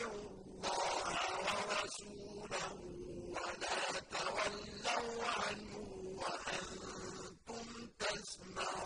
وَأَطِيعُوا اللَّهَ وَرَسُولَهُ وَلَا تَوَلَّوْا عَنْهُ وَأَنتُمْ تَسْمَعُونَ.